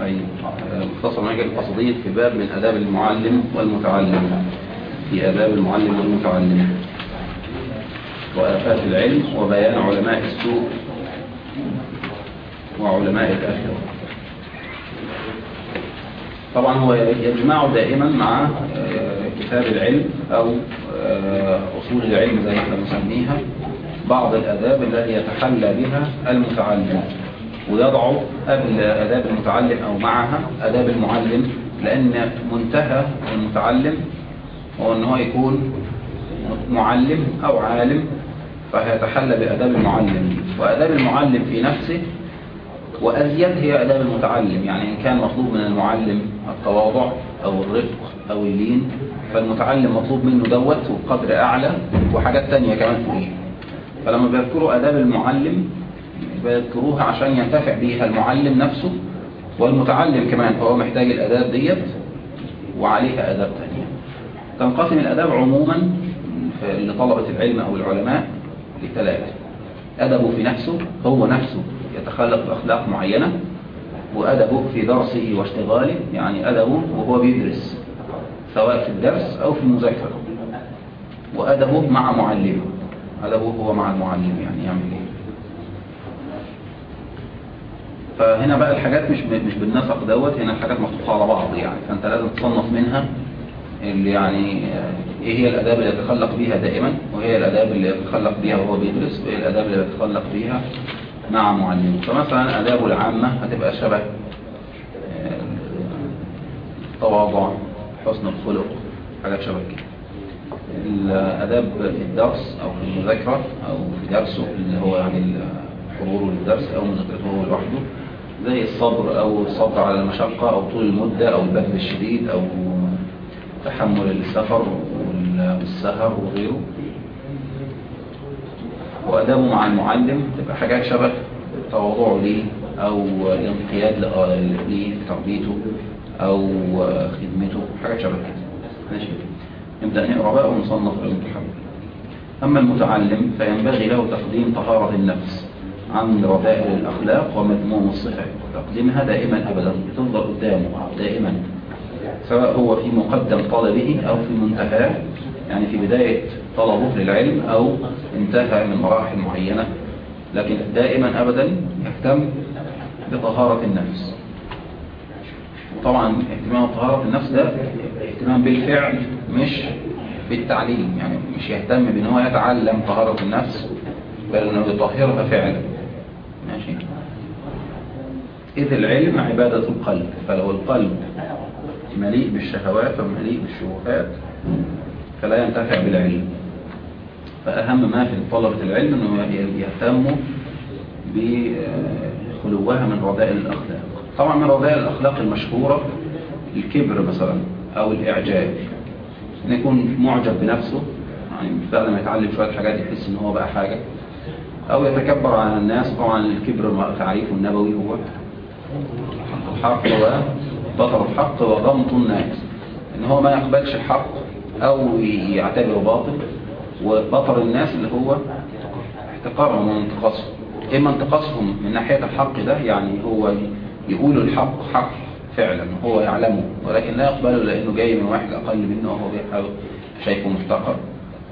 طيب مختصر منهج القصدية في باب من آداب المعلم والمتعلم. في آداب المعلم والمتعلم. وآفات العلم وبيان علماء السوء وعلماء الآخرة. طبعا هو يجمع دائما مع كتاب العلم أو أصول العلم زي ما إحنا بنسميها بعض الآداب التي يتحلى بها المتعلم. ويضع قبل آداب المتعلم أو معها آداب المعلم لأن منتهى المتعلم هو أنه يكون معلم أو عالم فهيتحلى بآداب المعلم. وآداب المعلم في نفسه وأزيد هي آداب المتعلم يعني إن كان مطلوب من المعلم التواضع أو الرفق أو اللين فالمتعلم مطلوب منه دوت وبقدر أعلى وحاجات تانية كمان فوقيه. فلما بيذكروا آداب المعلم بيذكروها عشان ينتفع بيها المعلم نفسه والمتعلم كمان فهو محتاج الآداب ديت وعليها آداب تانية. تنقسم الآداب عموما لطلبة العلم أو العلماء لثلاثة. أدبه في نفسه هو نفسه يتخلق بأخلاق معينة وأدبه في درسه واشتغاله يعني أدبه وهو بيدرس سواء في الدرس أو في المذاكرة وأدبه مع معلمه. أدبه هو مع المعلم يعني يعمل إيه؟ فهنا بقى الحاجات مش مش بالنسق دوت هنا الحاجات محطوطة على بعض يعني. فأنت لازم تصنف منها اللي يعني إيه هي الأداب اللي يتخلق بيها دائما وهي الأداب اللي يتخلق بيها وهو بيدرس وايه الأداب اللي يتخلق بيها مع معلمه فمثلا ادابه العامة هتبقى شبه التواضع حسن الخلق حاجات شبه كده. الأداب الدرس أو في المذاكرة أو في درسه اللي هو يعني حضوره للدرس أو مذاكرته هو لوحده زي الصبر أو الصبر على المشقة أو طول المدة أو البذل الشديد أو تحمل السفر والسهر وغيره. وأدابه مع المعلم تبقى حاجات شبه تواضعه ليه أو الانقياد ليه تربيته أو خدمته حاجات شبه كده. ماشي. نبدأ نقرأ بقى ونصنف المتحمل أما المتعلم فينبغي له تقديم طهارة النفس. عن رذائل الأخلاق ومذموم الصفات تقديمها دائما أبدا تفضل قدامه دائما سواء هو في مقدم طلبه أو في منتهاه يعني في بداية طلبه للعلم أو انتهى من مراحل معينة. لكن دائما أبدا يهتم بطهارة النفس. طبعا اهتمام بطهارة النفس ده اهتمام بالفعل مش بالتعليم. يعني مش يهتم بان هو يتعلم طهارة النفس بل أنه يطهرها فعلا. ماشي. إذ العلم عبادة القلب فلو القلب مليء بالشهوات ومليء بالشبهات فلا ينتفع بالعلم. فأهم ما في طلبة العلم أنه يهتموا بخلوها من رذائل الأخلاق. طبعا من رذائل الأخلاق المشهورة الكبر مثلا أو الإعجاب. أن يكون معجب بنفسه يعني بعد ما يتعلم شوية حاجات يحس أن هو بقى حاجة. أو يتكبر على الناس طبعا الكبر تعريفه النبوي هو الحق بطر الحق وغمط الناس. إن هو ما يقبلش الحق أو يعتبره باطل وبطر الناس اللي هو احتقارهم وانتقاصهم إما انتقاصهم من ناحية الحق ده يعني هو يقول الحق حق فعلا هو يعلمه ولكن لا يقبله لأنه جاي من واحد أقل منه وهو شايفه محتقر.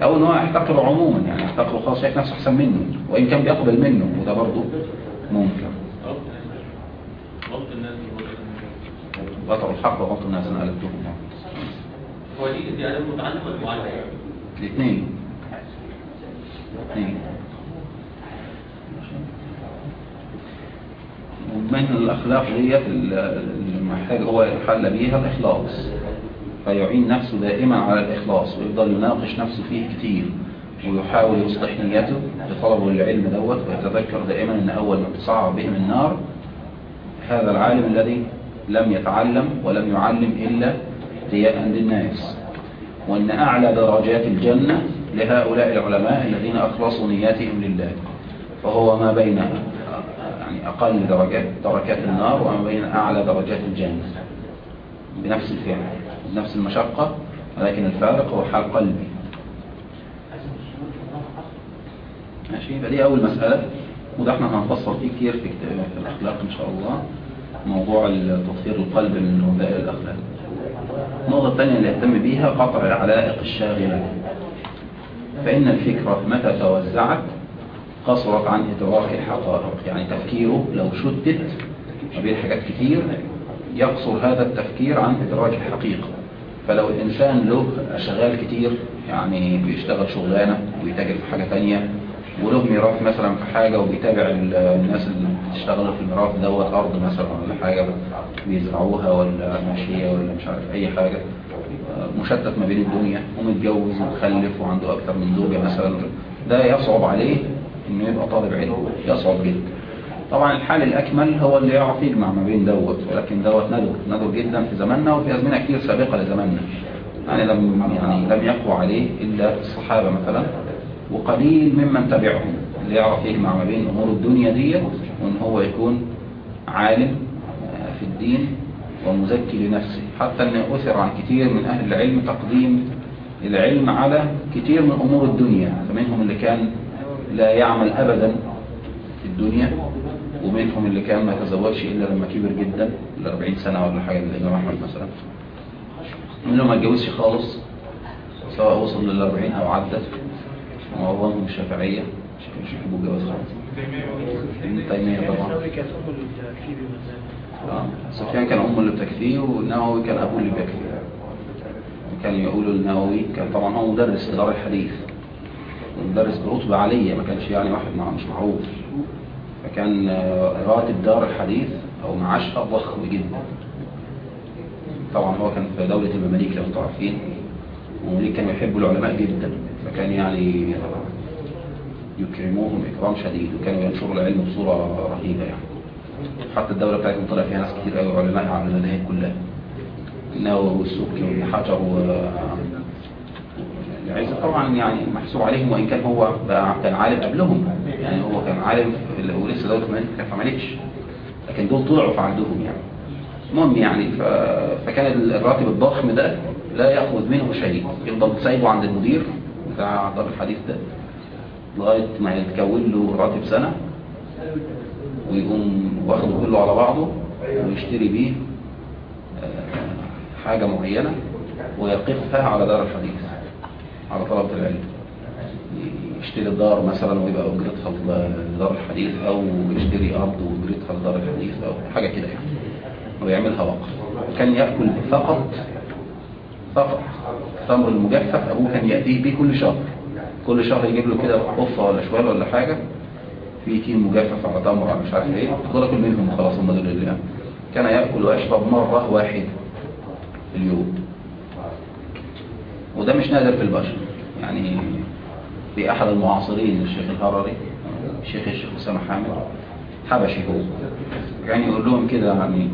أو إن هو يحتقره عموما يعني يحتقره خاص شايف نفسه أحسن منه وإن كان بيقبل منه وده برضه منكر بطل الحق وغط الناس أنا قلبتهم. هو دي دي ولا معلم الاثنين. الاثنين. ومن الأخلاق ديت اللي محتاج هو يتحلى بيها الإخلاص. فيعين نفسه دائما على الإخلاص ويفضل يناقش نفسه فيه كتير ويحاول يصلح نيته بطلبه للعلم دوت ويتذكر دائما إن أول ما تصعب بهم النار هذا العالم الذي لم يتعلم ولم يعلم إلا رياء للناس وأن أعلى درجات الجنة لهؤلاء العلماء الذين أخلصوا نياتهم لله. فهو ما بين يعني أقل درجات دركات النار وما بين أعلى درجات الجنة. بنفس الفعل. بنفس المشقة ولكن الفارق هو حال قلبي. ماشي؟ فدي أول مسألة. وده إحنا هنفصل فيه كتير في, في الأخلاق إن شاء الله. موضوع تطهير القلب من وباء الأخلاق. النقطة الثانية اللي يهتم بيها قطع العلائق الشاغلة. فإن الفكرة متى توزعت؟ قصرت عن إدراك الحقائق يعني تفكيره لو شتت ما بين حاجات كتير يقصر هذا التفكير عن إدراك الحقيقة فلو الإنسان له أشغال كتير يعني بيشتغل شغلانة ويتاجر في حاجة تانية وله ميراث مثلا في حاجة وبيتابع الناس اللي بتشتغل في الميراث دوت أرض مثلا ولا حاجة بيزرعوها ولا ماشية ولا مش عارف أي حاجة مشتت ما بين الدنيا ومتجوز ومخلف وعنده أكثر من زوجة مثلا ده يصعب عليه إنه يبقى طالب علم يصعب جدا. طبعا الحال الأكمل هو اللي يعرف يجمع ما بين دوت ولكن دوت ندر ندر جدا في زماننا وفي أزمنة كتير سابقة لزماننا يعني لم يعني لم يقوى عليه إلا الصحابة مثلا وقليل ممن تبعهم اللي يعرف يجمع ما بين أمور الدنيا ديت وإن هو يكون عالم في الدين ومزكي لنفسه. حتى أن أثر عن كثير من أهل العلم تقديم العلم على كثير من أمور الدنيا فمنهم اللي كان لا يعمل أبدا في الدنيا. ومنهم اللي كان ما يتزوجش إلا لما كبر جدا ل 40 سنة ولا حاجة الإمام أحمد مثلا. منهم ما اتجوزش خالص سواء وصل لل 40 أو عدت. معظمهم الشافعية مش يحبوا الجواز خالص. ابن تيمية طبعا. آه. سفيان كان أمه اللي بتكفيه والنووي كان أبوه اللي بيكفيه كان يقولوا النووي كان طبعا هو مدرس في دار الحديث. مدرس برتبة عالية ما كانش يعني واحد مع مش معروف. فكان راتب دار الحديث أو معاشها ضخم جدا طبعا هو كان في دولة المماليك لو أنتم عارفين المماليك كانوا يحبوا العلماء جدا فكان يعني يكرموهم إكرام شديد وكانوا ينشروا العلم بصورة رهيبة يعني. حتى الدولة بتاعتهم طلع فيها ناس كتير قوي علماء على المذاهب كلها. النووي والسبكي وابن حجر العز طبعا يعني محسوب عليهم وإن كان هو كان عالم قبلهم. يعني هو كان عالم ولسه دولة الملك ما عملتش لكن دول طلعوا في عندهم يعني. المهم يعني. فكان الراتب الضخم ده لا يأخذ منه شيء. يفضل سايبه عند المدير بتاع دار الحديث ده لغاية ما يتكون له راتب سنة ويقوم واخده كله على بعضه ويشتري بيه حاجة معينة ويقفها على دار الحديث على طلبة العلم. يشتري الدار مثلا ويبقى أجرتها لدار الحديث أو يشتري أرض وأجرتها لدار الحديث أو حاجة كده يعني. ويعملها وقف. كان يأكل فقط فقط التمر المجفف أبوه كان يأتيه به كل شهر. كل شهر يجيب له كده قفة ولا شوال ولا حاجة. في تين مجفف على تمر على مش عارف إيه. خد اكل منهم وخلاص هم دول اللي كان يأكل ويشرب مرة واحدة في اليوم. وده مش نادر في البشر. يعني في أحد المعاصرين الشيخ الهرري الشيخ الشيخ أسامة حامد حبشي هو. يعني يقول لهم كده يعني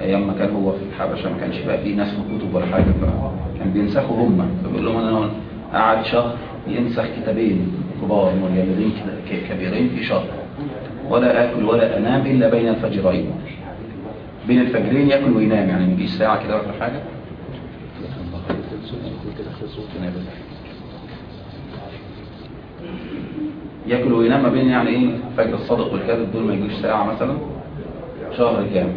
أيام ما كان هو في الحبشة ما كانش بقى فيه ناس كتب ولا حاجة فكان بينسخوا هم. فبيقول لهم أنا قعد شهر ينسخ كتابين كبار مجلدين كبيرين في شهر. ولا آكل ولا أنام إلا بين الفجرين. بين الفجرين يأكل وينام يعني مجيش ساعة كده ولا حاجة. يأكل وينام ما بين يعني إيه؟ الفجر الصادق والكاذب دول ما يجوش ساعة مثلا شهر كامل.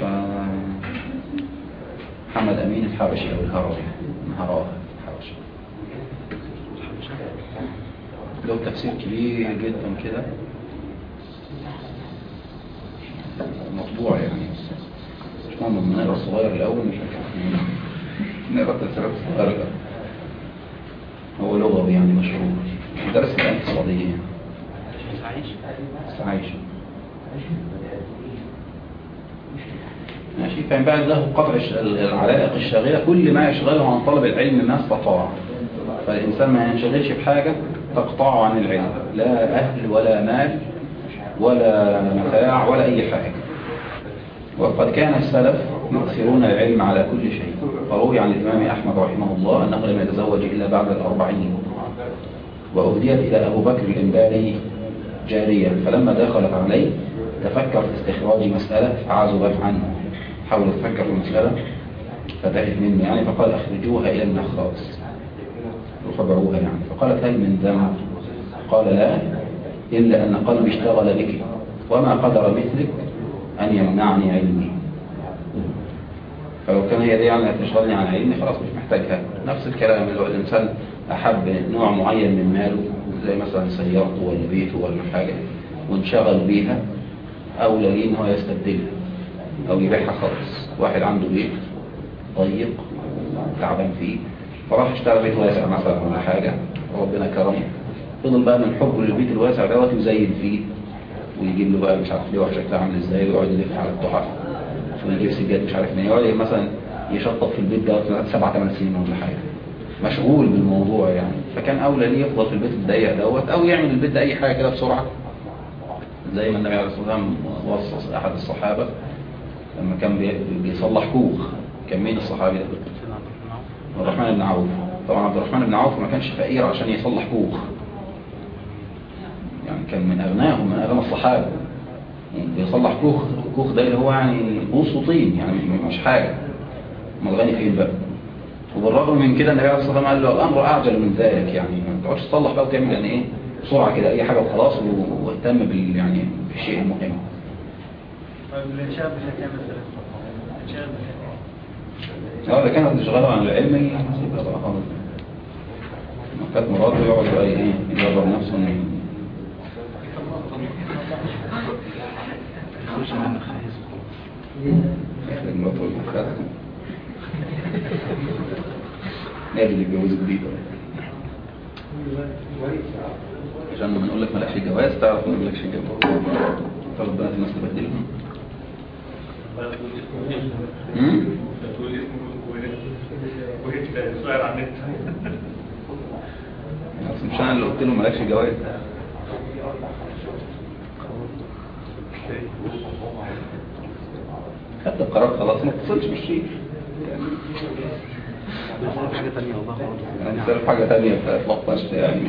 ف... محمد أمين الحبشي أو الهروي. الهراوي الحبشي. له تفسير كبير جدا كده. مطبوع يعني. مش مهم نقرا الصغير الأول مش نقرأ التفسيرات الصغيرة هو لغوي يعني مشهور. درس في السعودية عايش؟ ماشي. فينبغي له قطع العلائق الشاغلة كل ما يشغله عن طلب العلم ما استطاع. فالإنسان ما ينشغلش بحاجة تقطعه عن العلم. لا أهل ولا مال ولا متاع ولا أي حاجة. وقد كان السلف يؤثرون العلم على كل شيء. فروي عن الإمام أحمد رحمه الله أنه لم يتزوج إلا بعد الأربعين وأهديت إلى أبو بكر الإنباري جارية فلما دخلت عليه تفكر في استخراج مسألة فعزبت عنه حاول تفكر في المسألة فتأت منه يعني فقال أخرجوها إلى النخراس. وخبروها يعني. فقالت هل من ذنب قال لا إلا أن قلبي اشتغل بك وما قدر مثلك أن يمنعني علمي. فلو كان هي دي يعني هتشغلني عن علمي خلاص مش محتاجها. نفس الكلام هو الإنسان أحب نوع معين من ماله زي مثلا سيارته ولا بيته ولا حاجة وانشغل بيها أولى ليه إن هو يستبدلها أو يبيعها خالص. واحد عنده بيت ضيق تعبان فيه فراح اشترى بيت واسع مثلا ولا حاجة وربنا كرمه. فضل بقى من حبه للبيت الواسع دوت يزين فيه ويجيب له بقى مش عارف ليه شكلها عامل إزاي ويقعد يلف على التحف ويجيب سجاد مش عارف منين يقعد مثلا يشطب في البيت دوت سبع ثمان سنين ولا حاجة. مشغول بالموضوع يعني. فكان أولى ليه يفضل في البيت الضيق دوت أو يعمل البيت ده أي حاجة كده بسرعة. زي ما النبي عليه الصلاة والسلام وصص أحد الصحابة لما كان بي- بيصلح كوخ. كان مين الصحابي ده؟ عبد الرحمن بن عوف. طبعا عبد الرحمن بن عوف ما كانش فقير عشان يصلح كوخ. يعني كان من أغناهم من أغنى الصحابة. بيصلح كوخ الكوخ ده اللي هو يعني بوص وطين يعني مش- حاجة. ما الغني فين بقى. وبالرغم من كده النبي عليه الصلاة والسلام قال له الأمر أعجل من ذلك يعني ما تقعدش تصلح بقى وتعمل يعني إيه بسرعة كده أي حاجة وخلاص واهتم بال يعني بالشيء المهم طيب الانشاء مش هتعمل كده الانشاء مش آه ده كانت تشغله عن العلم خالص لما كانت مراته يقعد بقى إيه يجرب نفسه مراته والمخاز نادي اللي اتجوزوا جديد عشان لما نقول لك مالكش جواز تعرف ما مالكش جواز طلب بنات الناس تبدلهم مش أنا اللي قلت له مالكش جواز خدت القرار خلاص ما اتصلش بالشيء حاجة تانية والله يعني حاجة تانية فتلطشت يعني.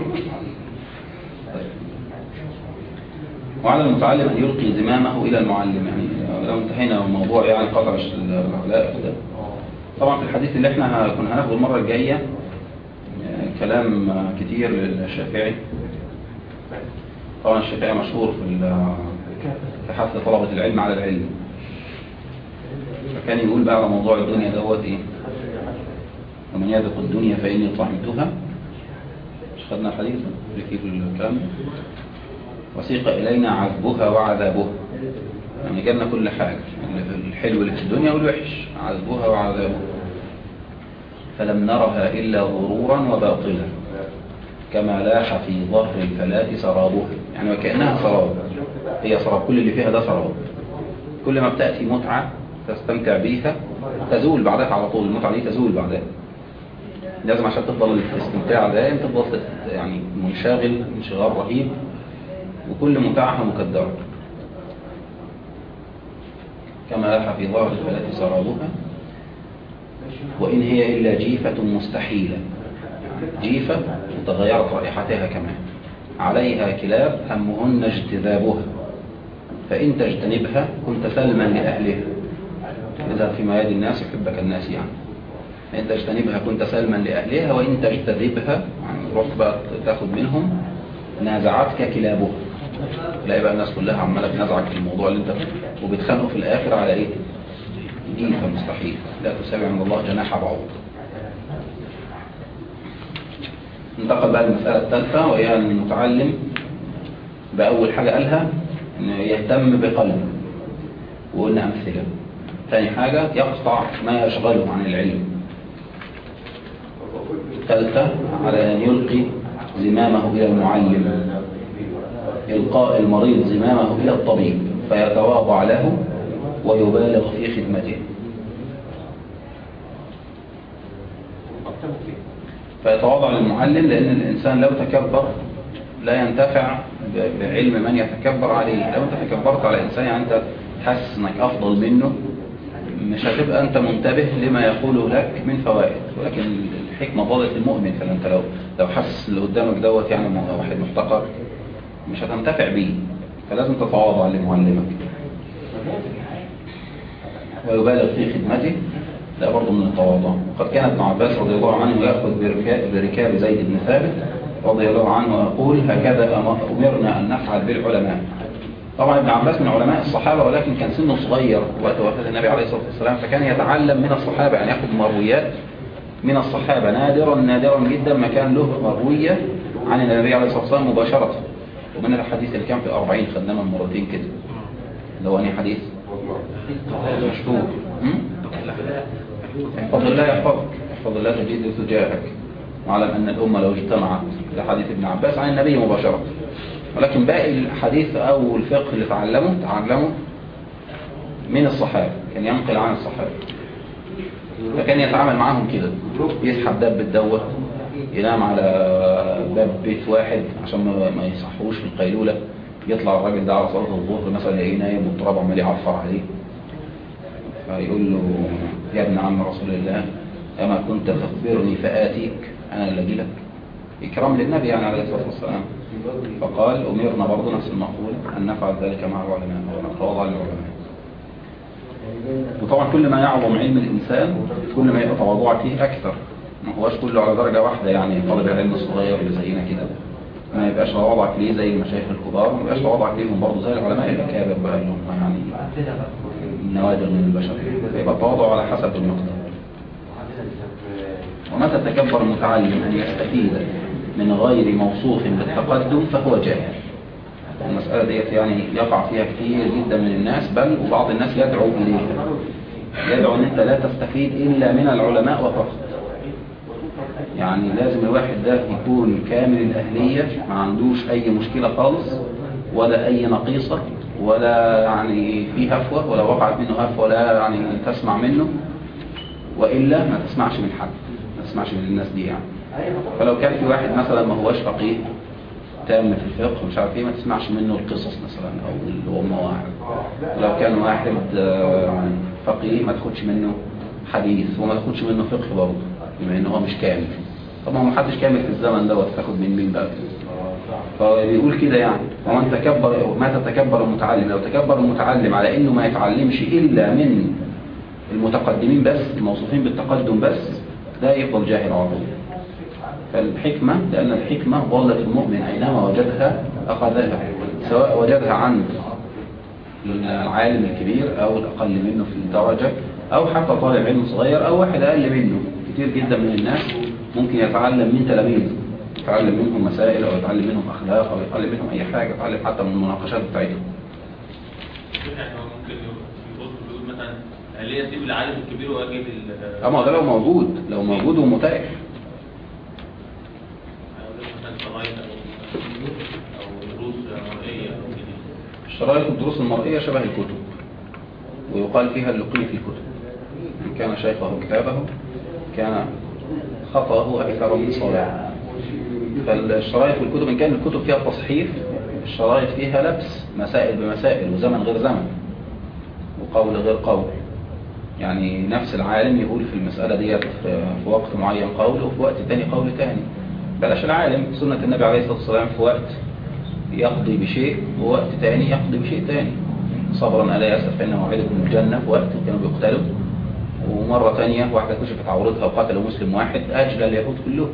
وعلى المتعلم أن يلقي زمامه إلى المعلم يعني لو انتهينا من موضوع يعني قطع العلاء ده طبعا في الحديث اللي إحنا كنا هناخده المرة الجاية كلام كتير للشافعي. طبعا الشافعي مشهور في حث طلبة العلم على العلم. فكان يقول بقى على موضوع الدنيا دوت إيه؟ ومن يذق الدنيا فإني طعمتها مش خدنا الحديث؟ فيه الكلام؟ وسيق إلينا عذبها وعذابها يعني جالنا كل حاجة. الحلو اللي في الدنيا والوحش. عذبها وعذابها فلم نرها إلا غرورا وباطلا. كما لاح في ظهر الفلاة سرابها يعني وكأنها سراب. هي سراب كل اللي فيها ده سراب كل ما بتأتي متعة تستمتع بيها تزول بعدها على طول. المتعة دي تزول بعدها. لازم عشان تفضل الاستمتاع دائم تفضل تت- يعني منشغل انشغال رهيب. وكل متاعها مكدرة كما لاح في ظهر الفلاة سرابها وإن هي إلا جيفة مستحيلة. جيفة وتغيرت رائحتها كمان. عليها كلاب همهن اجتذابها. فإن تجتنبها كنت سلما لأهلها. اذهب في مياد الناس يحبك الناس يعني. إن تجتنبها كنت سلما لأهلها. وإن تجتذبها يعني رحت بقى منهم نازعتك كلابها. تلاقي بقى الناس كلها عمالة بنزعك في الموضوع اللي انت وبتخانقوا في الآخر على إيه؟ جيفة مستحيل لا تساوي عند الله جناح بعوض. انتقل بقى المسألة الثالثة وهي المتعلم بأول حاجة قالها يهتم بقلبه. وقلنا أمثلة ثاني حاجة يقطع ما يشغله عن العلم. ثالثة على أن يلقي زمامه إلى المعلم. إلقاء المريض زمامه إلى الطبيب فيتواضع له ويبالغ في خدمته. فيتواضع للمعلم لأن الإنسان لو تكبر لا ينتفع بعلم من يتكبر عليه. لو أنت تكبرت على إنسان يعني أنت تحس أنك أفضل منه مش هتبقى أنت منتبه لما يقوله لك من فوائد. ولكن الحكمة ضالة المؤمن فأنت لو لو حاسس اللي قدامك دوت يعني واحد محتقر مش هتنتفع بيه. فلازم تتواضع لمعلمك. ويبالغ في خدمته ده برضه من التواضع. وقد كان ابن عباس رضي الله عنه بركاب, بركاب زيد بن ثابت رضي الله عنه يقول هكذا أم- أمرنا أن نفعل بالعلماء. طبعا ابن عباس من علماء الصحابة ولكن كان سنه صغير وقت وفاة النبي عليه الصلاة والسلام فكان يتعلم من الصحابة يعني ياخد مرويات. من الصحابة نادرا نادرا جدا ما كان له مروية عن النبي عليه الصلاة والسلام مباشرة. ومن الحديث اللي كان في 40 خدناه من مرتين كده. اللي هو أنهي حديث؟ مشهور. م? احفظ الله يحفظك. احفظ الله تجده تجاهك واعلم أن الأمة لو اجتمعت لحديث ابن عباس عن النبي مباشرة. ولكن باقي الحديث أو الفقه اللي تعلمه تعلمه من الصحابة. كان ينقل عن الصحابة. فكان يتعامل معاهم كده. يسحب دب الدوة ينام على باب بيت واحد عشان ما ما يصحوش في القيلولة يطلع الراجل ده على صلاة الظهر مثلا يلاقيه نايم والتراب عمال يعفر عليه. فيقول له يا ابن عم رسول الله أما كنت تخبرني فآتيك أنا اللي أجي لك. إكرام للنبي يعني عليه الصلاة والسلام. فقال أمرنا برضه نفس المقول أن نفعل ذلك مع العلماء ونتواضع للعلماء. وطبعا كل ما يعظم علم الإنسان كل ما يبقى تواضعك فيه أكثر. ما هوش كله على درجة واحدة يعني طالب العلم الصغير اللي زينا كده. ما يبقاش تواضعك ليه زي المشايخ الكبار ما يبقاش تواضعك ليهم برضه زي العلماء الأكابر بقى اللي هم يعني النوادر من البشر. فيبقى التواضع على حسب المقدار ومتى تكبر المتعلم أن يستفيد من غير موصوف بالتقدم فهو جاهل. المسألة ديت يعني يقع فيها كتير جدا من الناس بل وبعض الناس يدعو إليها. يدعو أن أنت لا تستفيد إلا من العلماء وفقط. يعني لازم الواحد ده يكون كامل الأهلية ما عندوش أي مشكلة خالص ولا أي نقيصة ولا يعني في هفوة ولا وقعت منه هفوة ولا يعني تسمع منه وإلا ما تسمعش من حد. تسمعش من الناس دي يعني. فلو كان في واحد مثلا ما هوش فقيه تام في الفقه مش عارف إيه ما تسمعش منه القصص مثلا أو اللي هو مواعظ. لو كان واحد آه، فقيه ما تاخدش منه حديث وما تاخدش منه فقه برضه بما إن هو مش كامل. طبعا ما حدش كامل في الزمن دوت تاخد من مين بقى؟ فبيقول كده يعني. ومن تكبر ما تتكبر المتعلم؟ لو تكبر المتعلم على إنه ما يتعلمش إلا من المتقدمين بس الموصوفين بالتقدم بس ده يفضل جاهل طول فالحكمة لأن الحكمة ضلت المؤمن أينما وجدها أخذها سواء وجدها عند العالم الكبير أو الأقل منه في الدرجة أو حتى طالب علم صغير أو واحد أقل منه. كتير جدا من الناس ممكن يتعلم من تلاميذه يتعلم منهم مسائل أو يتعلم منهم أخلاق أو يتعلم منهم أي حاجة يتعلم حتى من المناقشات بتاعتهم يعني هو ممكن يبص بيقول مثلا ليه اسيب العالم الكبير واجي لل أما ده لو موجود لو موجود ومتاح. الشرائط الدروس المرئية شبه الكتب ويقال فيها اللقي في الكتب. إن كان شيخه كتابه كان خطأه أكثر من صلاة فالشرائط والكتب إن كان الكتب فيها تصحيف الشرائط فيها لبس مسائل بمسائل وزمن غير زمن وقول غير قول. يعني نفس العالم يقول في المسألة ديت في وقت معين قول وفي وقت تاني قول تاني. بلاش العالم سنة النبي عليه الصلاة والسلام في وقت يقضي بشيء ووقت تاني يقضي بشيء تاني. صبرا ألا يأسف فإن موعدكم الجنة في وقت كانوا بيقتلوا. ومرة تانية واحدة كشفت عورتها وقتلوا مسلم واحد أجل اليهود كلهم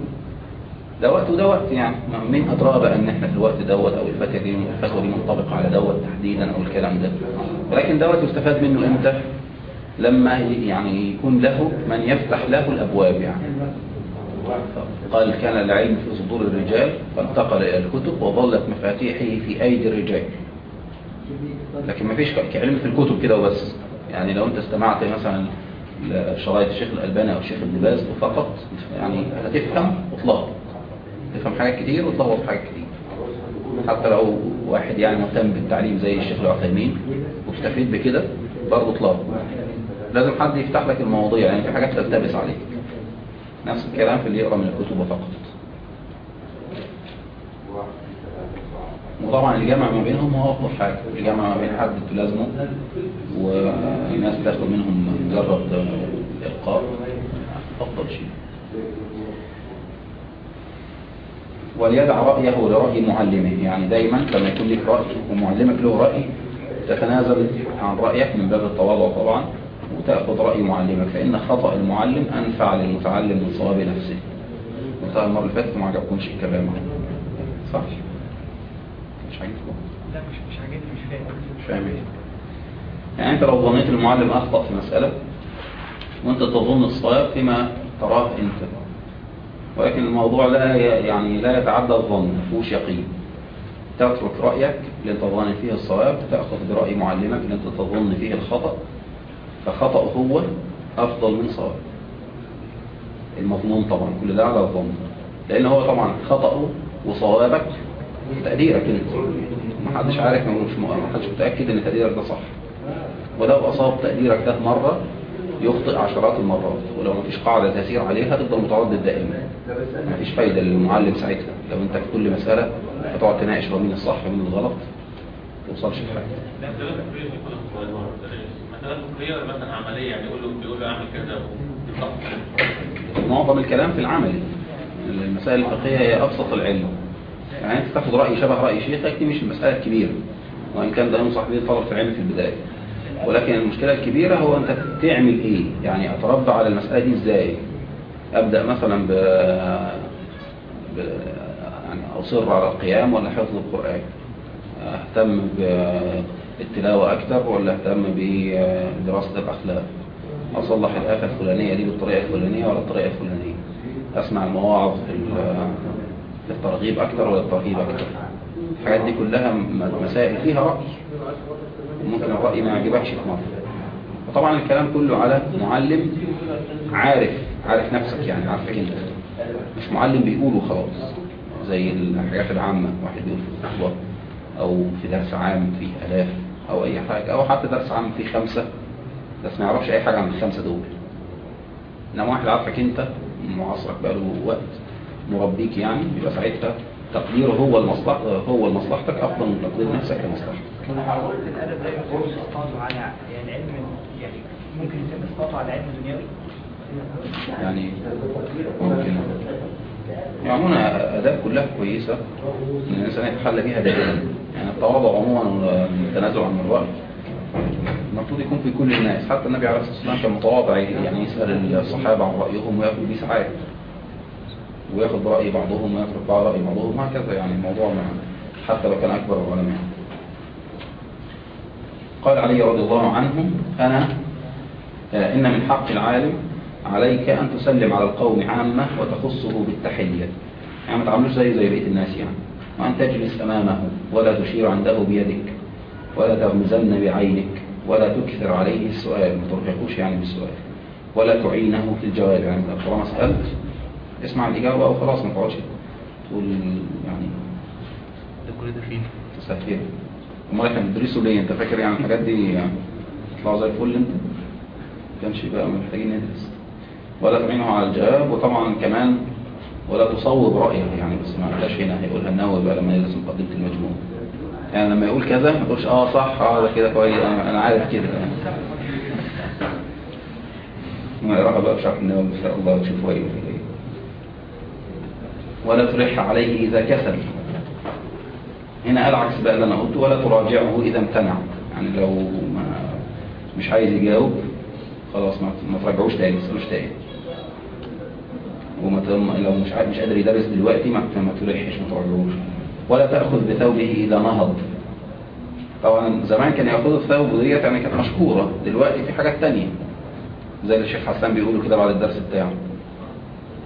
ده وقت وده وقت يعني. مين أدرى بقى إن إحنا في الوقت دوت أو الفترة دي الفتوى دي منطبقة على دوت تحديدا أو الكلام ده. ولكن دوت يستفاد منه إمتى؟ لما يعني يكون له من يفتح له الأبواب يعني. قال كان العلم في صدور الرجال فانتقل إلى الكتب وظلت مفاتيحه في أيدي الرجال. لكن ما فيش علم في الكتب كده وبس. يعني لو أنت استمعت مثلا لشرايط الشيخ الألباني أو الشيخ ابن باز فقط يعني هتفهم وتلخبط تفهم حاجات كتير وتلخبط في حاجات كتير. حتى لو واحد يعني مهتم بالتعليم زي الشيخ العثيمين واستفيد بكده برضه تلخبط لازم حد يفتح لك المواضيع يعني في حاجات تلتبس عليك. نفس الكلام في اللي يقرأ من الكتب فقط. وطبعا الجمع ما بينهم هو أفضل حاجة. الجمع ما بين حد تلازمه والناس تاخد منهم مجرد إلقاء. أفضل شيء. وليدع رأيه لرأي معلمه. يعني دايما لما يكون لك رأي ومعلمك له رأي تتنازل عن رأيك من باب التواضع طبعا. وتأخذ رأي معلمك فإن خطأ المعلم أنفع للمتعلم من صواب نفسه. قلتها المرة اللي فاتت وما عجبكمش الكلام. صح. مش عاجبكم؟ لا مش مش عاجبني مش فاهم. مش فاهم. إيه يعني أنت لو ظنيت المعلم أخطأ في مسألة وأنت تظن الصواب فيما تراه انت ولكن الموضوع لا يعني لا يتعدى الظن ما فيهوش يقين. تترك رأيك اللي انت ظن فيه الصواب تأخذ برأي معلمك اللي أنت تظن فيه الخطأ فخطأ هو أفضل من صواب. المظنون طبعا كل ده على الظن. لأن هو طبعا خطأه وصوابك تقديرك انت ما حدش عارف ما مش ما حدش متأكد إن تقديرك ده صح. ولو أصاب تقديرك ده مرة يخطئ عشرات المرات. ولو مفيش قاعدة تسير عليها تفضل متردد دائما. مفيش فايدة للمعلم ساعتها. لو أنت في كل مسألة هتقعد تناقش هو مين الصح ومين الغلط توصلش لحاجة. مثلا فكريه ولا عملية يعني يقول له بيقول له اعمل معظم الكلام في العمل. المسائل الفقهية هي أبسط العلم. يعني أنت تاخد رأي شبه رأي شيخك دي مش المسألة الكبيرة وإن كان ده ينصح به طلب في العلم في البداية. ولكن المشكلة الكبيرة هو أنت تعمل إيه؟ يعني أتربى على المسألة دي إزاي؟ أبدأ مثلا ب... ب... يعني أصر على القيام ولا حفظ القرآن؟ أهتم بالتلاوة أكتر ولا أهتم بدراسة الأخلاق؟ أصلح الآفة الفلانية دي بالطريقة الفلانية ولا الطريقة الفلانية؟ أسمع المواعظ الترغيب أكتر ولا الترهيب أكتر الحاجات دي كلها مسائل فيها رأي. وممكن الرأي ما يعجبكش في مرة وطبعا الكلام كله على معلم عارف عارف نفسك يعني عارفك أنت. مش معلم بيقوله خلاص زي الحاجات العامة. واحد بيقول في الخطوة أو في درس عام فيه آلاف. أو أي حاجة أو حتى درس عام فيه خمسة بس ما يعرفش أي حاجة عن الخمسة دول. إنما واحد عارفك أنت معاصرك بقاله وقت مربيك يعني يبقى ساعتها تقديره هو المصلحة هو لمصلحتك أفضل من تقدير نفسك لمصلحتك. الأدب لا يكون استطاعته على يعني علم يعني ممكن يتم استطاعته على علم دنيوي؟ يعني ممكن. يعني هنا آداب كلها كويسة إن الإنسان يتحلى بيها دائما. التواضع عموما والتنازل عن الرأي المفروض يكون في كل الناس حتى النبي عليه الصلاة والسلام كان متواضع يعني يسأل الصحابة عن رأيهم ويأخذ بيه ساعات وياخد برأي بعضهم ويترك رأي بعضهم هكذا يعني الموضوع ما حتى لو كان أكبر العلماء. قال علي رضي الله عنه أنا آه، إن من حق العالم عليك أن تسلم على القوم عامة وتخصه بالتحية. يعني ما تعملوش زي زي بقية الناس يعني. وأن تجلس أمامه ولا تشير عنده بيدك ولا تغمزن بعينك ولا تكثر عليه السؤال ما ترهقوش يعني بالسؤال. ولا تعينه في الجواب يعني طالما سألت اسمع الإجابة وخلاص ما تقعدش تقول يعني. ده كل ده فين؟ تسهل. أمال إحنا بندرسه ليه؟ أنت فاكر يعني الحاجات دي يطلعوا زي الفل أنت؟ ما كانش بقى محتاجين ندرس. ولا تعينه على الجواب وطبعا كمان ولا تصوب رأيه يعني بس ما قالش هنا هيقولها النووي بقى لما يدرس مقدمة المجموع يعني لما يقول كذا ما تقولش آه صح آه ده كده كويس أنا عارف كده. يعني ما يقراها بقى بشرح النووي إن شاء الله يقول إيه. ولا تلح عليه إذا كسل. هنا قال عكس بقى اللي أنا قلته ولا تراجعه إذا امتنع. يعني لو ما مش عايز يجاوب خلاص ما تراجعوش تاني ما تسألوش تاني. وما لو مش مش قادر يدرس دلوقتي ما تلحش ما تراجعوش ولا تأخذ بثوبه إذا نهض. طبعا زمان كان يأخذ بثوبه ديت يعني كانت مشهورة. دلوقتي في حاجات تانية. زي اللي الشيخ حسان بيقولوا كده بعد الدرس بتاعه.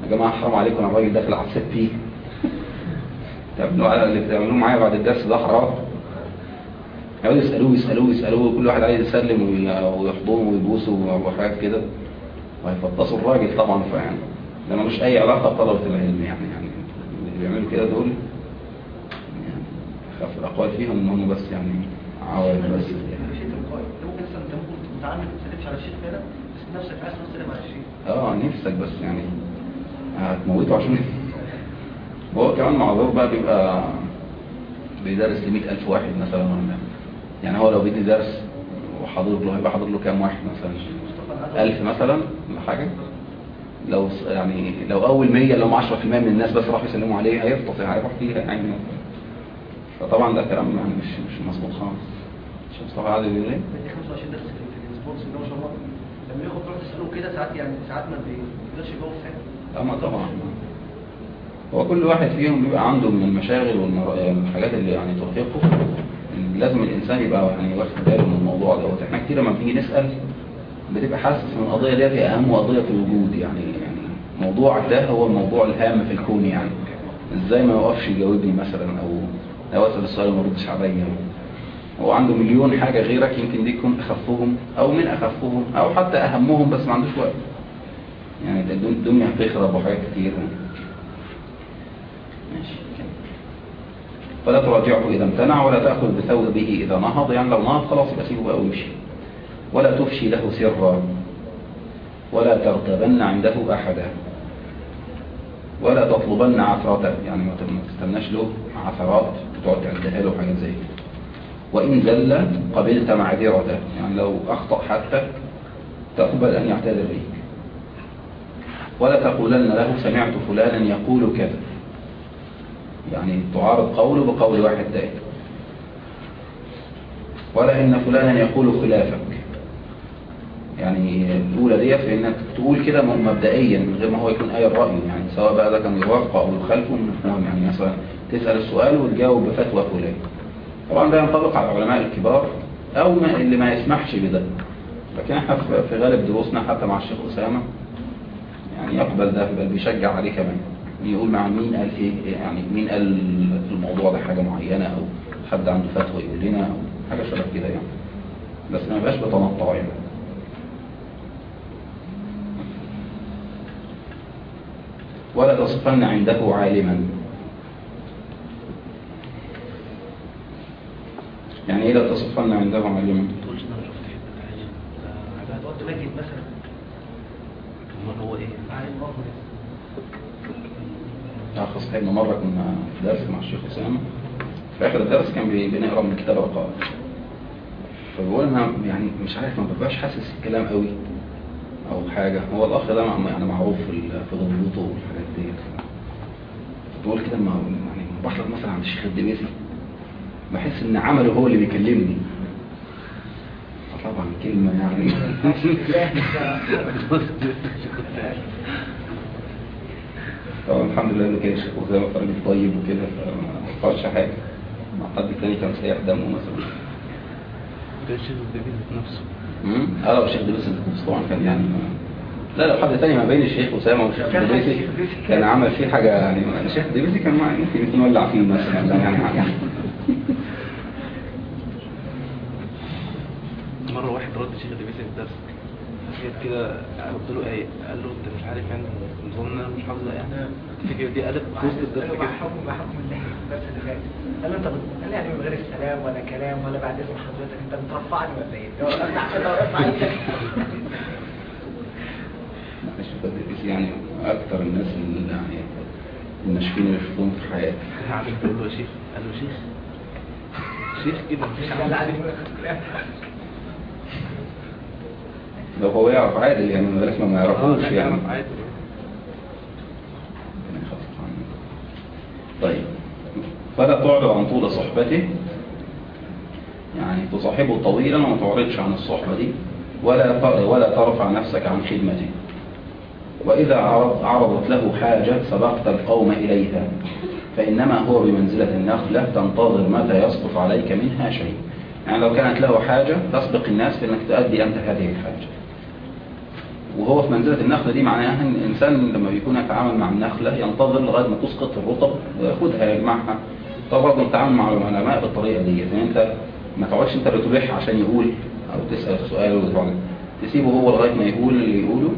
يا جماعة حرام عليكم أنا الراجل داخل على الستين تعملوا اللي بتعملوه معايا بعد الدرس ده حرام. يقعدوا يسألوه يسألوه يسألوه. كل واحد عايز يسلم وي- ويحضنه ويبوسه وحاجات كده. وهيفطسوا الراجل طبعا فيعني. ده ملوش أي علاقة بطلبة العلم يعني يعني اللي بيعملوا كده دول يعني خاف الأقوال فيهم إن هم بس يعني عوائل بس. انت القائد أنت ممكن مثلا أنت ممكن متعمد ما على الشيخ فعلا بس نفسك عايز على الشيخ آه نفسك بس يعني هتموته عشان وهو كمان معذور بقى بيبقى بيدرس ل ألف واحد مثلا ولا يعني هو لو بيدي درس وحاضر له هيبقى حاضر له كام واحد مثلا؟ ألف مثلا ولا حاجة؟ لو يعني لو أول مية لو 10% من الناس بس راحوا يسلموا عليه هيفطس هيروح فيها يعني. فطبعا ده كلام يعني مش مش مظبوط خالص. مش مصطفى عادل بيقول إيه؟ دي 25 درس في في السبورتس ده ما شاء الله. لما ياخد تروح تساله كده ساعات يعني ساعات ما بيقدرش يجاوب فعلا أما طبعا. هو كل واحد فيهم بيبقى عنده من المشاغل والحاجات اللي يعني ترهقه. لازم الإنسان يبقى يعني واخد باله من الموضوع دوت. إحنا كتير لما بنيجي نسأل بتبقى حاسس ان القضية ديت هي أهم قضية في الوجود يعني يعني الموضوع ده هو الموضوع الهام في الكون يعني. إزاي ما يوقفش يجاوبني مثلا أو أو اسال السؤال وما يردش عليا. هو عنده مليون حاجة غيرك يمكن دي تكون أخفهم أو من أخفهم أو حتى أهمهم بس ما عندوش وقت. يعني الدنيا هتخرب وحاجات كتير. ماشي. فلا تراجعه إذا امتنع ولا تأخذ بثوبه إذا نهض. يعني لو نهض خلاص يبقى سيبه بقى ويمشي. ولا تفشي له سرا ولا تغتبن عنده أحدا ولا تطلبن عثرته يعني ما تستناش له عثرات تقعد تعدها له حاجات زي وإن زل قبلت معذرته يعني لو أخطأ حتى تقبل أن يعتذر ليك. ولا تقولن له سمعت فلانا يقول كذا. يعني تعارض قوله بقول واحد تاني ولا إن فلانا يقول خلافك. يعني الأولى دي في إنك تقول كده مبدئيا من غير ما هو يكون أي رأي يعني سواء بقى ده كان يوافق أو يخالفه مش مهم يعني مثلا تسأل السؤال وتجاوب بفتوى فلان. طبعا ده ينطبق على العلماء الكبار أو ما اللي ما يسمحش بده. لكن إحنا في غالب دروسنا حتى مع الشيخ أسامة يعني يقبل ده بل بيشجع عليه كمان. يقول مع مين قال إيه يعني مين قال في الموضوع ده حاجة معينة أو حد عنده فتوى يقول لنا أو حاجة شبه كده يعني. بس ما يبقاش بتنطع يعني. ولا تصفن عنده عالما. يعني إيه لا تصفن عنده عالما؟ ما هو أخ صاحبنا مرة كنا في درس مع الشيخ أسامة في آخر الدرس كان بنقرأ من كتاب الرقائق فبقول أنا يعني مش عارف ما ببقاش حاسس الكلام قوي أو حاجة. هو الأخ ده يعني معروف في ضبوطه والحاجات بقول كده ما يعني بحضر مثلا عند الشيخ الدبيسي بحس إن عمله هو اللي بيكلمني. طبعا كلمة يعني. طبعا الحمد لله إنه كان الشيخ أسامة راجل طيب وكده فما حصلش حاجة. مع حد تاني كان سيح دمه مثلا. ده الشيخ الدبيب نفسه. امم آه الشيخ دبيسي بس طبعا كان يعني لا لو حد تاني ما بين الشيخ أسامة والشيخ كان دبيسي الشيخ دبيسي كان عمل فيه حاجة يعني الشيخ دبيسي كان ممكن يكون ولع فيه مثلا لا يعني يعني مرة واحد رد الشيخ الدبيب في الدرس. جيت كده قلت له إيه؟ قال له أنت مش عارف يعني نظام إن أنا مش حافظ يعني. تفتكر دي قالت في وسط الدرس كده. حكم حكم الله بس اللي فات قال له أنت قال لي يعني من غير السلام ولا كلام ولا بعد إذن حضرتك أنت بترفعني ولا إيه؟ لو وقفت دبيسي يعني أكثر الناس اللي يعني الناشفين اللي شفتهم في حياتي عامل تقول له يا شيخ؟ قال له شيخ. شيخ كده مفيش لو هو يعرف عادل يعني من غير ما يعرفوش يعني. عادي طيب. فلا تعرض عن طول صحبته يعني تصاحبه طويلا وما تعرضش عن الصحبة دي. ولا ولا ترفع نفسك عن خدمته وإذا عرض عرضت له حاجة سبقت القوم إليها. فإنما هو بمنزلة النخلة تنتظر متى يسقط عليك منها شيء. يعني لو كانت له حاجة تسبق الناس في أنك تؤدي أنت هذه الحاجة. وهو في منزلة النخلة دي معناها إن الإنسان لما بيكون يتعامل مع النخلة ينتظر لغاية ما تسقط الرطب وياخدها يجمعها طبعا التعامل مع العلماء بالطريقة دي. يعني أنت ما تقعدش أنت بتلح عشان يقول أو تسأل السؤال وتقعد تسيبه هو لغاية ما يقول اللي يقوله.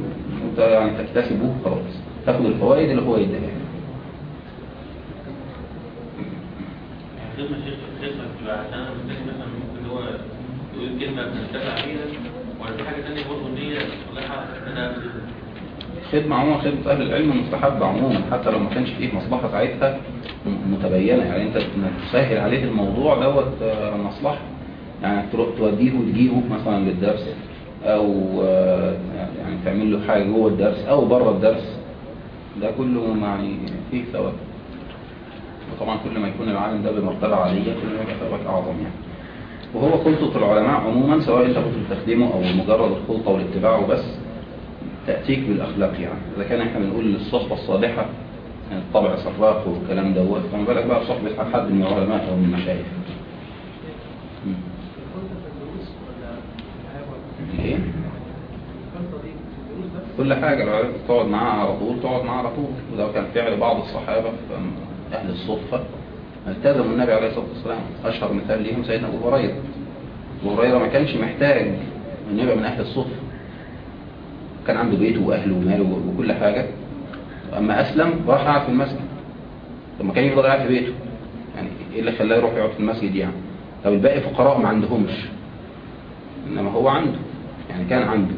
يعني تكتسبه خلاص. تاخد الفوائد اللي هو يديها. يعني خدمة عموما خدمة أهل العلم مستحبة عموما حتى لو ما كانش فيه مصلحة ساعتها متبينة. يعني أنت تسهل عليه الموضوع دوت آه، مصلحة. يعني توديه وتجيبه مثلا للدرس. أو آه، يعني تعمل له حاجة جوه الدرس أو بره الدرس. ده كله يعني فيه ثواب. وطبعا كل ما يكون العالم ده بمرتبة عالية كل ما يبقى ثوابك أعظم يعني. وهو خلطة العلماء عموما سواء أنت كنت بتخدمه أو مجرد الخلطة والاتباع وبس تأتيك بالأخلاق يعني. إذا كان إحنا بنقول للصحبة الصالحة الطبع سراق والكلام دوت فما بالك بقى بصحبة حد من العلماء أو من المشايخ. إيه؟ كل حاجة لو عرفت تقعد معاه على طول تقعد معاه على طول. وده كان فعل بعض الصحابة أهل الصدفة. التزموا النبي عليه الصلاة والسلام أشهر مثال ليهم سيدنا أبو هريرة. أبو هريرة ما كانش محتاج أن يبقى من أهل الصدفة. كان عنده بيته وأهله وماله وكل حاجة. أما أسلم راح قعد في المسجد. طب ما كان يفضل قاعد في بيته. يعني إيه اللي خلاه يروح يقعد في المسجد يعني؟ طب الباقي فقراء ما عندهمش. إنما هو عنده. يعني كان عنده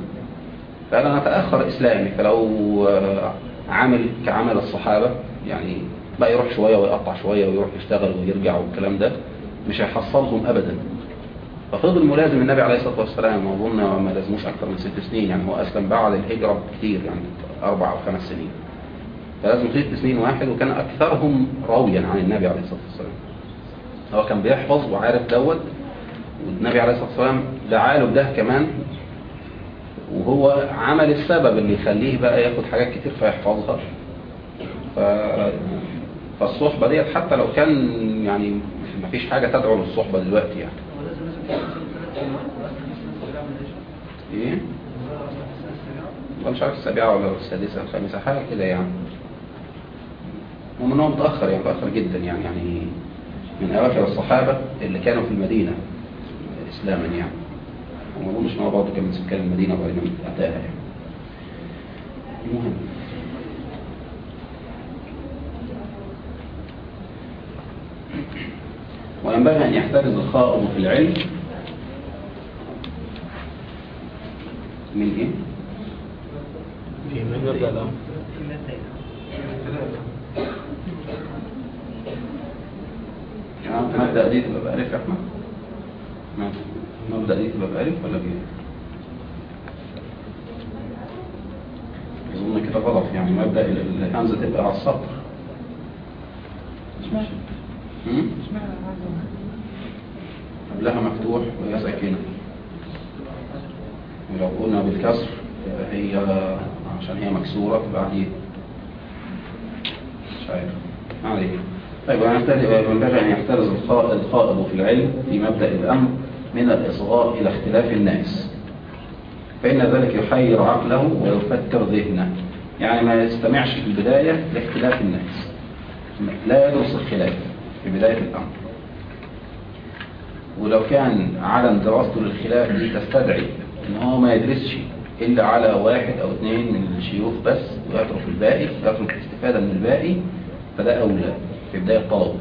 فأنا نتأخر إسلامي فلو آه، عمل كعمل الصحابة يعني بقى يروح شوية ويقطع شوية ويروح يشتغل ويرجع والكلام ده مش هيحصلهم أبدا. ففضل ملازم النبي عليه الصلاة والسلام وأظن ما لازموش أكثر من ست سنين يعني هو أسلم بعد الهجرة كتير يعني أربع أو خمس سنين. فلازم ست سنين واحد وكان أكثرهم راويا عن النبي عليه الصلاة والسلام. هو كان بيحفظ وعارف دوت والنبي عليه الصلاة والسلام دعاله بده كمان وهو عمل السبب اللي يخليه بقى ياخد حاجات كتير فيحفظها. ف... فالصحبة ديت حتى لو كان يعني ما فيش حاجة تدعو للصحبة دلوقتي يعني. إيه؟ مش عارف السابعة ولا السادسة الخامسة حاجة كده يعني. ومن هو متأخر يعني متأخر جدا يعني يعني من أواخر الصحابة اللي كانوا في المدينة إسلاما يعني. وما إن هو برضه كان من سكان المدينة وبعدين أتاها يعني المهم وينبغي أن يحترز الخائض في العلم من؟ في من يبدأ الأمر يعني مبدأ دي تبقى يا أحمد؟ مبدأ دي تبقى بألف ولا بإيه؟ أظن كده غلط يعني مبدأ ال- الهمزة تبقى على السطر؟ قبلها مفتوح وهي ساكنة ولو قلنا بالكسر يبقى هي عشان هي مكسورة تبقى عادية مش عارف. ما عليك طيب وينبغي أن يحترز الخائض الخائض في العلم في مبدأ الأمر. من الإصغاء إلى اختلاف الناس. فإن ذلك يحير عقله ويفكر ذهنه. يعني ما يستمعش في البداية لاختلاف الناس. لا يدرس الخلاف في بداية الأمر. ولو كان عدم دراسته للخلاف دي تستدعي إن هو ما يدرسش إلا على واحد أو اثنين من الشيوخ بس ويترك الباقي يترك الاستفادة من الباقي فده أولى في بداية طلبه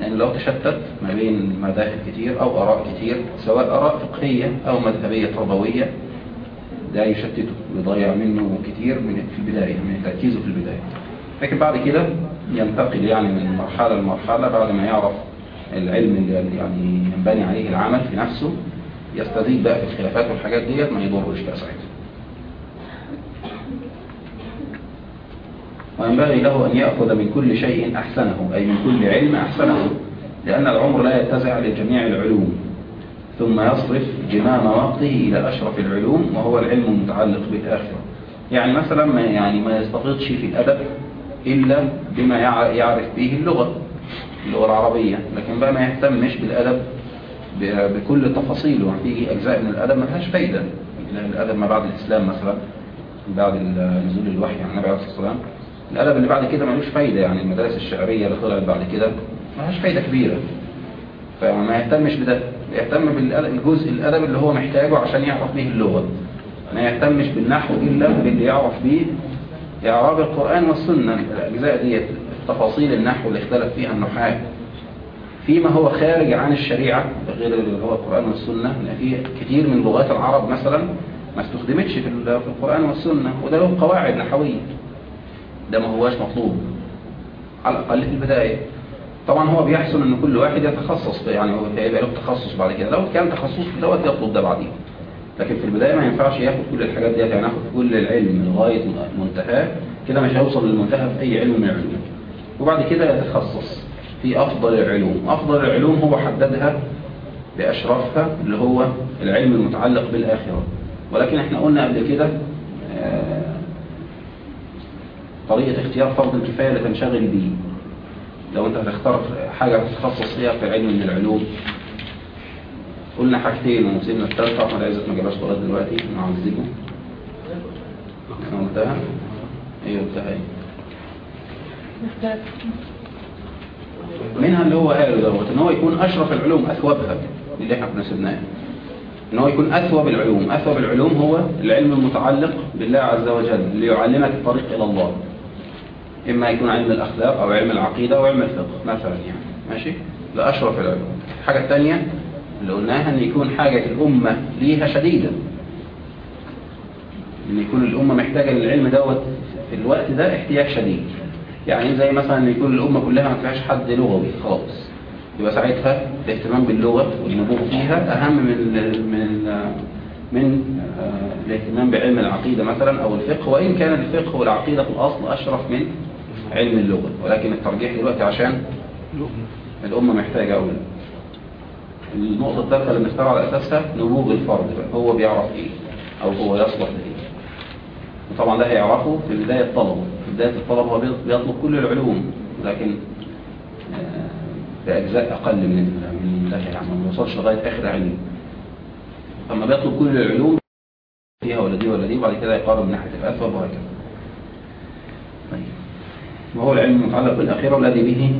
لأن لو تشتت ما بين مذاهب كتير أو آراء كتير سواء آراء فقهية أو مذهبية تربوية ده يشتته ويضيع منه كتير من في البداية من تركيزه في البداية. لكن بعد كده ينتقل يعني من مرحلة لمرحلة بعد ما يعرف العلم اللي يعني ينبني عليه العمل في نفسه يستزيد بقى في الخلافات والحاجات ديت ما يضرش بقى ساعتها. وينبغي له أن يأخذ من كل شيء أحسنه أي من كل علم أحسنه لأن العمر لا يتسع لجميع العلوم. ثم يصرف جمام وقته إلى أشرف العلوم وهو العلم المتعلق بالآخرة. يعني مثلا ما يعني ما يستفيضش في الأدب إلا بما يع- يعرف به اللغة اللغة العربية. لكن بقى ما يهتمش بالأدب بكل تفاصيله يعني في أجزاء من الأدب ما فيهاش فايدة. الأدب ما بعد الإسلام مثلا بعد نزول الوحي عن النبي عليه الصلاة والسلام. الأدب اللي بعد كده ملوش فايدة يعني المدارس الشعرية اللي طلعت بعد كده ما لهاش فايدة كبيرة. فما يهتمش بده يهتم بالجزء الأدب اللي هو محتاجه عشان يعرف به اللغة. ما يهتمش بالنحو إلا باللي يعرف به إعراب القرآن والسنة الأجزاء ديت تفاصيل النحو اللي اختلف فيها النحاة. فيما هو خارج عن الشريعة غير اللي هو القرآن والسنة في كتير من لغات العرب مثلا ما استخدمتش في القرآن والسنة وده له قواعد نحوية. ده ما هواش مطلوب. على الأقل في البداية. طبعا هو بيحسن إن كل واحد يتخصص يعني هو هيبقى له تخصص بعد كده. لو كان تخصص في دوت يطلب ده بعدين. لكن في البداية ما ينفعش ياخد كل الحاجات ديت. يعني ياخد كل العلم لغاية منتهاه كده مش هيوصل للمنتهى في أي علم من العلوم. وبعد كده يتخصص في أفضل العلوم. أفضل العلوم هو حددها بأشرفها اللي هو العلم المتعلق بالآخرة. ولكن إحنا قلنا قبل كده آه، طريقة اختيار فرض الكفاية اللي تنشغل بيه. لو انت هتختار حاجة تتخصص فيها في علم من العلوم. قلنا حاجتين وسيبنا الثالثة أحمد عزت ما جابهاش لغاية دلوقتي نعذبه أنا قلتها؟ إيه قلتها إيه؟ منها اللي هو قاله دوت إن هو يكون أشرف العلوم اثوبها اللي إحنا كنا سيبناه إن هو يكون أثوب العلوم. أثوب العلوم هو العلم المتعلق بالله عز وجل اللي يعلمك الطريق إلى الله. إما يكون علم الأخلاق أو علم العقيدة أو علم الفقه مثلا يعني. ماشي؟ لاشرف العلوم. الحاجة الثانية اللي قلناها إن يكون حاجة الأمة ليها شديده إن يكون الأمة محتاجة للعلم دوت في الوقت ده احتياج شديد. يعني زي مثلا إن يكون الأمة كلها ما فيهاش حد لغوي خالص. يبقى ساعتها الاهتمام باللغة والنبوغ فيها أهم من من من آه، الاهتمام بعلم العقيدة مثلا أو الفقه وإن كان الفقه والعقيدة في الأصل أشرف من علم اللغة ولكن الترجيح دلوقتي عشان الأمة محتاجة اولى النقطة الثالثة اللي بنختار على أساسها نبوغ الفرد هو بيعرف إيه؟ أو هو يصلح لإيه؟ وطبعا ده هيعرفه في بداية طلبه في بداية الطلب هو بيطلب كل العلوم لكن آه، بأجزاء أقل من من ده يعني ما بيوصلش لغاية آخر علم. أما بيطلب كل العلوم فيها ولا دي ولا دي وبعد كده يقارن من ناحية الأثوب وهكذا. طيب. وهو العلم المتعلق بالآخرة الذي به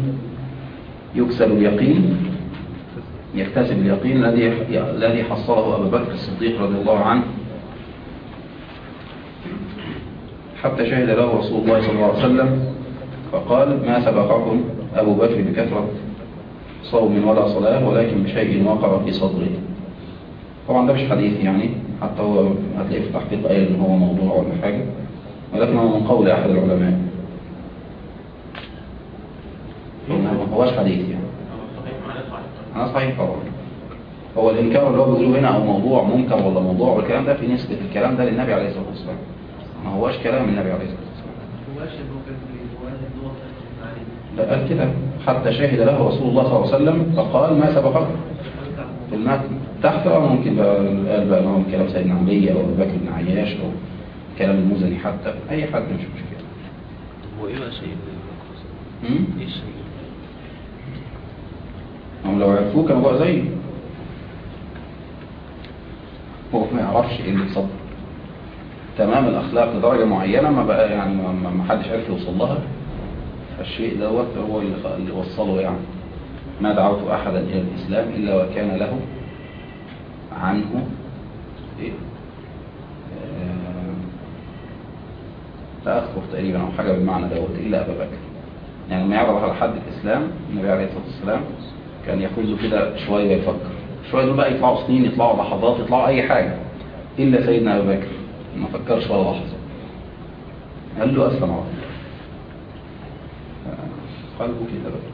يكسب اليقين يكتسب اليقين الذي الذي حصله أبو بكر الصديق رضي الله عنه. حتى شهد له رسول الله صلى الله عليه وسلم فقال ما سبقكم أبو بكر بكثرة صوم ولا صلاة ولكن بشيء وقع في صدره. طبعا ده مش حديث يعني حتى هو هتلاقيه في التحقيق قايل إن هو موضوع ولا حاجة ولكن هو من قول أحد العلماء. ما هوش حديث يعني. أنا صحيح طبعا. هو الإنكار اللي هو بيقوله هنا أو موضوع منكر ولا موضوع والكلام ده في نسبة الكلام ده للنبي عليه الصلاة والسلام. ما هوش كلام النبي عليه الصلاة والسلام. لا قال كده. حتى شهد له رسول الله صلى الله عليه وسلم فقال ما سبقك في المتن تحت أو ممكن بقى قال بقى هو من كلام سيدنا علي أو أبو بكر بن عياش أو كلام المزني حتى. أي حد مش مشكلة. هو إيه بقى أمم؟ إيه الشيء هم لو عرفوه كانوا بقى زيه هو ما يعرفش إيه اللي بصدر تمام الأخلاق لدرجة معينة ما بقى يعني ما- حدش عرف يوصل لها. فالشيء دوت هو اللي وصله يعني. ما دعوت أحدا إلى الإسلام إلا وكان له عنه إيه؟ آه، تأخر تقريبا أو حاجة بالمعنى دوت إلا أبا بكر. يعني ما يعرض على حد الإسلام النبي عليه الصلاة والسلام كان ياخذه كده شوية يفكر. شوية دول بقى يطلعوا سنين يطلعوا لحظات يطلعوا أي حاجة. إلا سيدنا أبو بكر. ما فكرش ولا لحظة. قال له أسلم على طول قلبه كده بقى.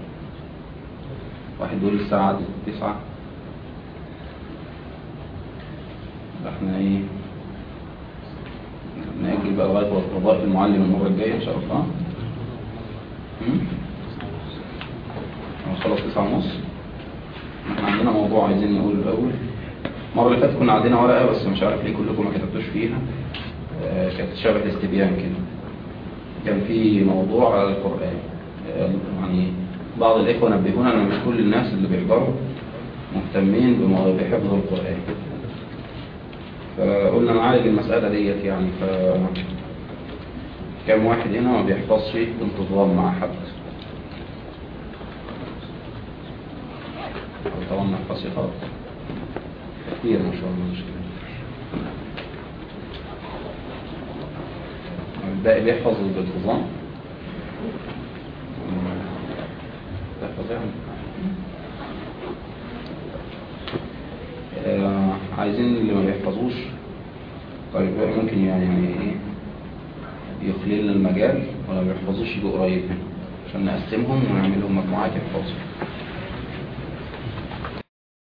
واحد يقول الساعة عدت تسعة. إحنا إيه؟ نأجل بقى لغاية وظائف المعلم المرة الجاية إن شاء الله؟ خلاص تسعة ونص؟ عندنا موضوع عايزين نقوله الأول. المرة اللي فاتت كنا عندنا ورقة بس مش عارف ليه كلكم ما كتبتوش فيها. آه، كانت شبه استبيان كده. كان في موضوع على القرآن. آه، يعني بعض الإخوة نبهونا أن مش كل الناس اللي بيحضروا مهتمين بحفظ القرآن. فقلنا نعالج المسألة ديت يعني. ف كم واحد هنا ما بيحفظش بانتظام مع حد. ما يحفظش خالص ما شاء الله مش كده الباقي بيحفظ تحفظ يعني آه، عايزين اللي ما بيحفظوش. طيب ممكن يعني إيه؟ لنا المجال. ولا ما بيحفظوش يجوا قريب. عشان نقسمهم ونعمل لهم مجموعات يحفظوا.